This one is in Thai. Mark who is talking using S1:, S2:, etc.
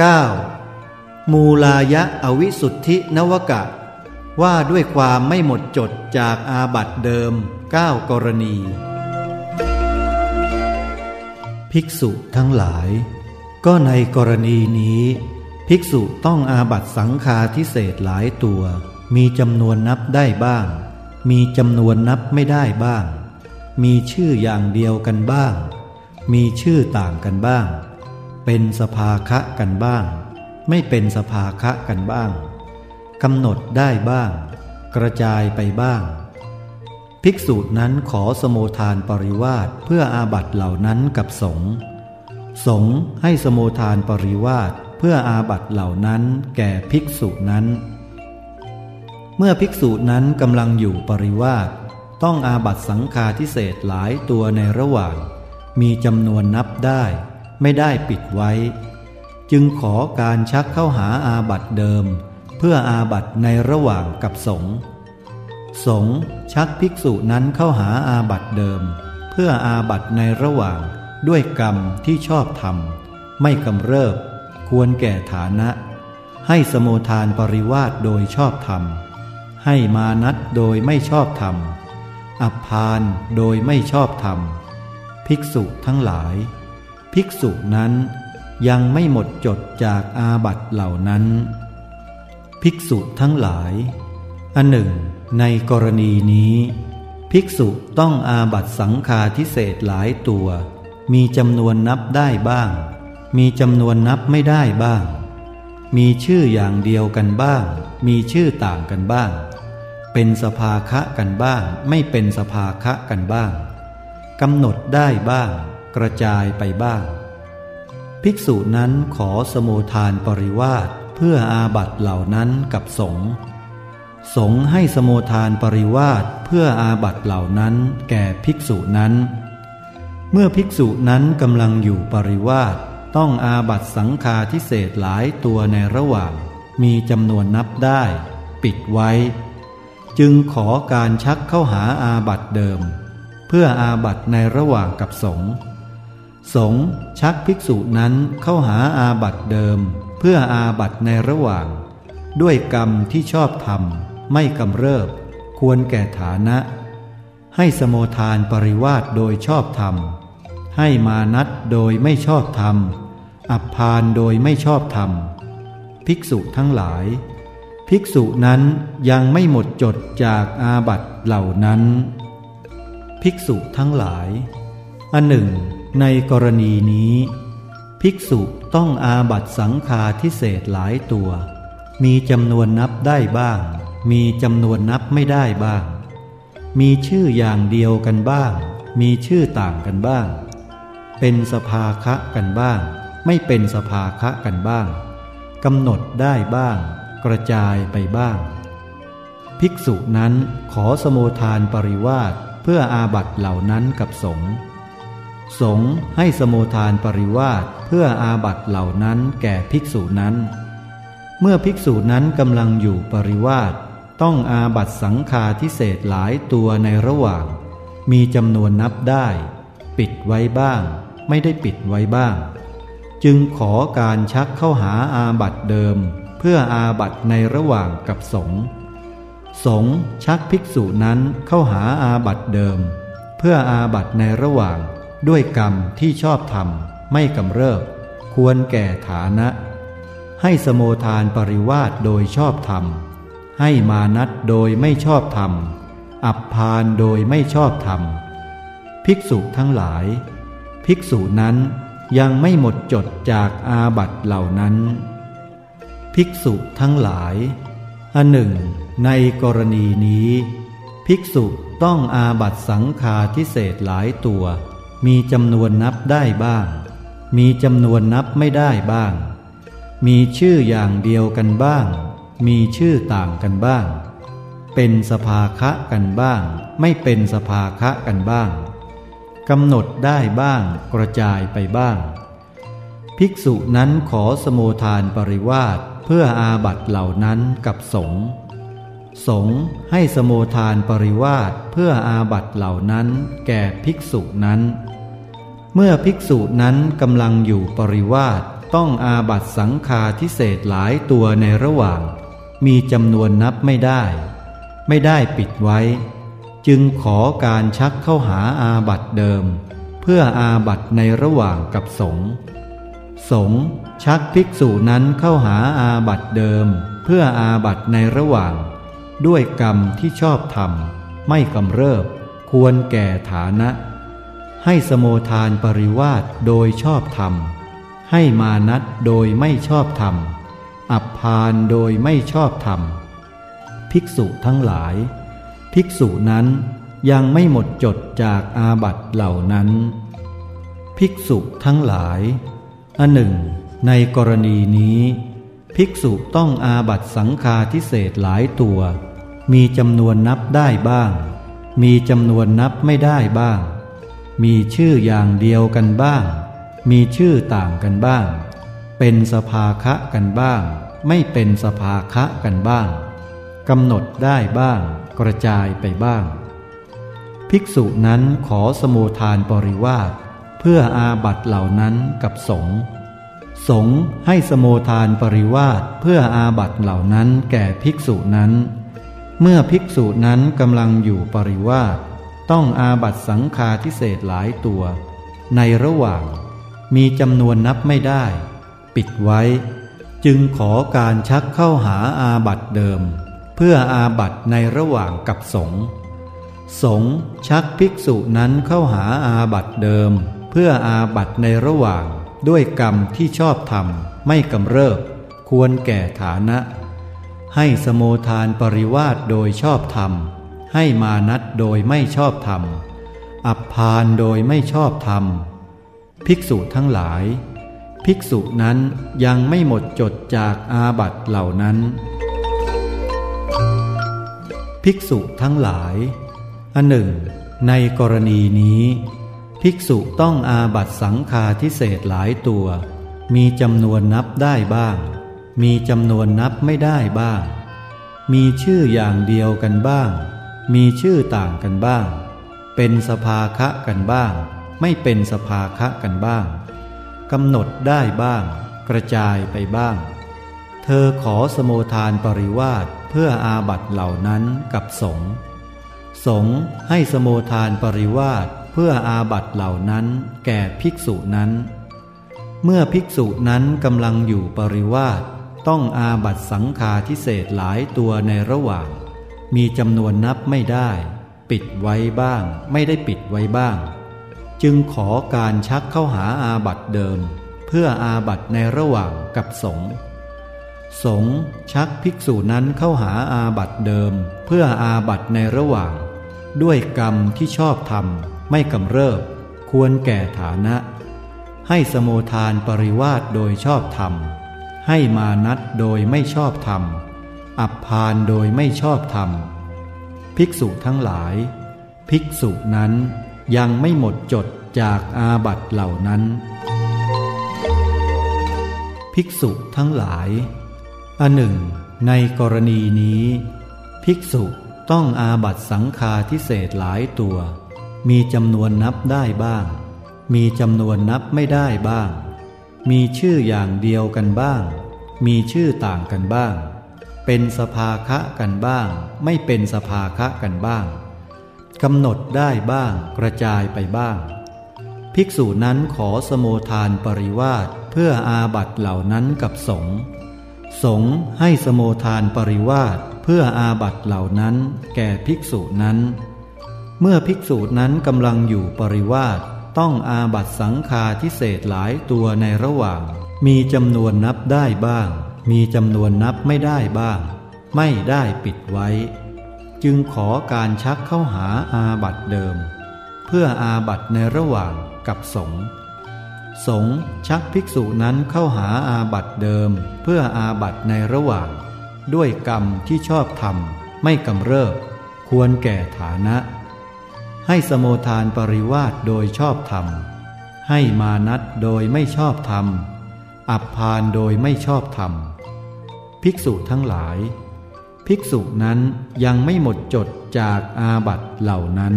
S1: 9. มูลายะอวิสุทธินวกะ ว่าด้วยความไม่หมดจดจากอาบัตเดิม 9 กรณี ภิกษุทั้งหลาย ก็ในกรณีนี้ ภิกษุต้องอาบัตสังฆาทิเศษหลายตัว มีจำนวนนับได้บ้าง มีจำนวนนับไม่ได้บ้าง มีชื่ออย่างเดียวกันบ้าง มีชื่อต่างกันบ้าง เป็นสภาคะกันบ้าง ไม่เป็นสภาคะกันบ้างกำหนดได้บ้าง กระจายไปบ้าง ภิกษุนั้นขอสโมทานปริวาสเพื่ออาบัตเหล่านั้นกับสงฆ์สงฆ์ให้สโมทานปริวาสเพื่ออาบัตเหล่านั้นแก่ภิกษุนั้น เมื่อภิกษุนั้นกำลังอยู่ปริวาสต้องอาบัตสังฆาทิเศษหลายตัวในระหว่าง มีจำนวนนับได้ ไม่ได้ปิดไว้ จึงขอการชักเข้าหาอาบัตเดิม เพื่ออาบัตในระหว่างกับสงสงชักภิกษุนั้นเข้าหาอาบัตเดิม เพื่ออาบัตในระหว่างด้วยกรรมที่ชอบทำไม่กำเริบ ควรแก่ฐานะ ให้สโมทานปริวาสโดยชอบธรรม ให้มานัดโดยไม่ชอบธรรม อับพานโดยไม่ชอบธรรม ภิกษุทั้งหลาย ภิกษุนั้นยังไม่หมดจดจากอาบัตเหล่านั้น ภิกษุทั้งหลาย อันหนึ่ง ในกรณีนี้ ภิกษุต้องอาบัตสังฆาทิเศษหลายตัว มีจำนวนนับได้บ้าง มีจำนวนนับไม่ได้บ้าง มีชื่ออย่างเดียวกันบ้าง มีชื่อต่างกันบ้าง เป็นสภาคะกันบ้าง ไม่เป็นสภาคะกันบ้างกำหนดได้บ้าง กระจายไปบ้าง ภิกษุนั้นขอสมุทานปริวาสเพื่ออาบัตเหล่านั้นกับสงฆ์สงฆ์ให้สมุทานปริวาสเพื่ออาบัตเหล่านั้นแก่ภิกษุนั้น เมื่อภิกษุนั้นกำลังอยู่ปริวาสต้องอาบัตสังฆาทิเศษหลายตัวในระหว่าง มีจำนวนนับได้ ปิดไว้ จึงขอการชักเข้าหาอาบัตเดิม เพื่ออาบัตในระหว่างกับสงฆ์ สงชักภิกษุนั้นเข้าหาอาบัตเดิม เพื่ออาบัตในระหว่าง ด้วยกรรมที่ชอบทำไม่กำเริบ ควรแก่ฐานะ ให้สโมทานปริวาสโดยชอบธรรม ให้มานัดโดยไม่ชอบธรรม อับพานโดยไม่ชอบธรรม ภิกษุทั้งหลาย ภิกษุนั้นยังไม่หมดจดจากอาบัตเหล่านั้น ภิกษุทั้งหลายอันหนึ่ง ในกรณีนี้ ภิกษุต้องอาบัตสังฆาทิเศษหลายตัว มีจำนวนนับได้บ้าง มีจำนวนนับไม่ได้บ้าง มีชื่ออย่างเดียวกันบ้าง มีชื่อต่างกันบ้าง เป็นสภาคะกันบ้าง ไม่เป็นสภาคะกันบ้างกำหนดได้บ้าง กระจายไปบ้าง ภิกษุนั้นขอสมุทานปริวาสเพื่ออาบัตเหล่านั้นกับสงฆ์ สงให้สมุทานปริวาสเพื่ออาบัตเหล่านั้นแก่ภิกษุนั้น เมื่อภิกษุนั้นกำลังอยู่ปริวาสต้องอาบัตสังฆาทิเศษหลายตัวในระหว่าง มีจำนวนนับได้ ปิดไว้บ้าง ไม่ได้ปิดไว้บ้าง จึงขอการชักเข้าหาอาบัตเดิม เพื่ออาบัตในระหว่างกับสงสงชักภิกษุนั้นเข้าหาอาบัตเดิม เพื่ออาบัตในระหว่าง ด้วยกรรมที่ชอบทำไม่กำเริบ ควรแก่ฐานะ ให้สโมทานปริวาสโดยชอบธรรม ให้มานัดโดยไม่ชอบธรรม อับพานโดยไม่ชอบธรรม ภิกษุทั้งหลาย ภิกษุนั้นยังไม่หมดจดจากอาบัตเหล่านั้น ภิกษุทั้งหลายอันหนึ่ง ในกรณีนี้ ภิกษุต้องอาบัตสังฆาทิเศษหลายตัว มีจำนวนนับได้บ้าง มีจำนวนนับไม่ได้บ้าง มีชื่ออย่างเดียวกันบ้าง มีชื่อต่างกันบ้าง เป็นสภาคะกันบ้าง ไม่เป็นสภาคะกันบ้างกำหนดได้บ้างกระจายไปบ้าง ภิกษุนั้นขอสมุทานปริวาสเพื่ออาบัตเหล่านั้นกับสงฆ์สงให้สมุทานปริวาสเพื่ออาบัตเหล่านั้นแก่ภิกษุนั้น เมื่อภิกษุนั้นกำลังอยู่ปริวาสต้องอาบัตสังฆาทิเศษหลายตัวในระหว่าง มีจำนวนนับไม่ได้ ไม่ได้ปิดไว้ จึงขอการชักเข้าหาอาบัตเดิม เพื่ออาบัตในระหว่างกับสงสงชักภิกษุนั้นเข้าหาอาบัตเดิม เพื่ออาบัตในระหว่าง ด้วยกรรมที่ชอบธรรมไม่กำเริบ ควรแก่ฐานะ ให้สโมทานปริวาสโดยชอบธรรม ให้มานัดโดยไม่ชอบธรรม อับพานโดยไม่ชอบธรรม ภิกษุทั้งหลาย ภิกษุนั้นยังไม่หมดจดจากอาบัตเหล่านั้น ภิกษุทั้งหลาย อันหนึ่ง ในกรณีนี้ ภิกษุต้องอาบัตสังฆาทิเศษหลายตัว มีจำนวนนับได้บ้าง มีจำนวนนับไม่ได้บ้าง มีชื่ออย่างเดียวกันบ้าง มีชื่อต่างกันบ้าง เป็นสภาคะกันบ้าง ไม่เป็นสภาคะกันบ้างกำหนดได้บ้าง กระจายไปบ้าง ภิกษุนั้นขอสมุทานปริวาสเพื่ออาบัตเหล่านั้นกับสงฆ์สงฆ์ให้สโมทานปริวาสเพื่ออาบัตเหล่านั้นแก่ภิกษุนั้น เมื่อภิกษุนั้นกำลังอยู่ปริวาส ต้องอาบัตสังฆาทิเศษหลายตัว ในระหว่างมีจำนวนนับไม่ได้ ปิดไว้ จึงขอการชักเข้าหาอาบัตเดิม เพื่ออาบัตในระหว่างกับสงสงชักภิกษุนั้นเข้าหาอาบัตเดิม เพื่ออาบัตในระหว่างด้วยกรรมที่ชอบธรรมไม่กำเริบ ควรแก่ฐานะ ให้สโมทานปริวาสโดยชอบธรรม ให้มานัดโดยไม่ชอบธรรม อับพานโดยไม่ชอบธรรม ภิกษุทั้งหลาย ภิกษุนั้นยังไม่หมดจดจากอาบัตเหล่านั้น ภิกษุทั้งหลาย อันหนึ่ง ในกรณีนี้ ภิกษุต้องอาบัตสังฆาทิเศษหลายตัว มีจำนวนนับได้บ้าง มีจำนวนนับไม่ได้บ้าง มีชื่ออย่างเดียวกันบ้าง มีชื่อต่างกันบ้าง เป็นสภาคะกันบ้าง ไม่เป็นสภาคะกันบ้างกำหนดได้บ้าง กระจายไปบ้าง เธอขอสโมทานปริวาสเพื่ออาบัติเหล่านั้นกับสงฆ์สงฆ์ให้สโมทานปริวาสเพื่ออาบัติเหล่านั้นแก่ภิกษุนั้น เมื่อภิกษุนั้นกำลังอยู่ปริวาสต้องอาบัติสังฆาทิเสสหลายตัวในระหว่าง มีจำนวนนับไม่ได้ ปิดไว้บ้าง ไม่ได้ปิดไว้บ้าง จึงขอการชักเข้าหาอาบัติเดิม เพื่ออาบัตในระหว่างกับสงสงชักภิกษุนั้นเข้าหาอาบัตเดิม เพื่ออาบัตในระหว่าง ด้วยกรรมที่ชอบทำไม่กำเริบ ควรแก่ฐานะ ให้สโมทานปริวาสโดยชอบธรรม ให้มานัดโดยไม่ชอบธรรม อับพานโดยไม่ชอบธรรม ภิกษุทั้งหลาย ภิกษุนั้นยังไม่หมดจดจากอาบัตเหล่านั้น ภิกษุทั้งหลาย อันหนึ่ง ในกรณีนี้ ภิกษุต้องอาบัตสังฆาทิเศษหลายตัว มีจำนวนนับได้บ้าง มีจำนวนนับไม่ได้บ้าง มีชื่ออย่างเดียวกันบ้าง มีชื่อต่างกันบ้าง เป็นสภาคะกันบ้าง ไม่เป็นสภาคะกันบ้างกำหนดได้บ้างกระจายไปบ้าง ภิกษุนั้นขอสโมทานปริวาสเพื่ออาบัตเหล่านั้นกับสงฆ์สงฆ์ให้สโมทานปริวาสเพื่ออาบัตเหล่านั้นแก่ภิกษุนั้น เมื่อภิกษุนั้นกำลังอยู่ปริวาสต้องอาบัตสังฆาทิเศษหลายตัวในระหว่าง มีจำนวนนับได้บ้าง มีจำนวนนับไม่ได้บ้าง ไม่ได้ปิดไว้ จึงขอการชักเข้าหาอาบัตเดิม เพื่ออาบัตในระหว่างกับสงสงชักภิกษุนั้นเข้าหาอาบัตเดิม เพื่ออาบัตในระหว่าง ด้วยกรรมที่ชอบทำไม่กำเริบ ควรแก่ฐานะ ให้สโมทานปริวาสโดยชอบธรรม ให้มานัดโดยไม่ชอบธรรม อับพานโดยไม่ชอบธรรม ภิกษุทั้งหลาย ภิกษุนั้นยังไม่หมดจดจากอาบัตเหล่านั้น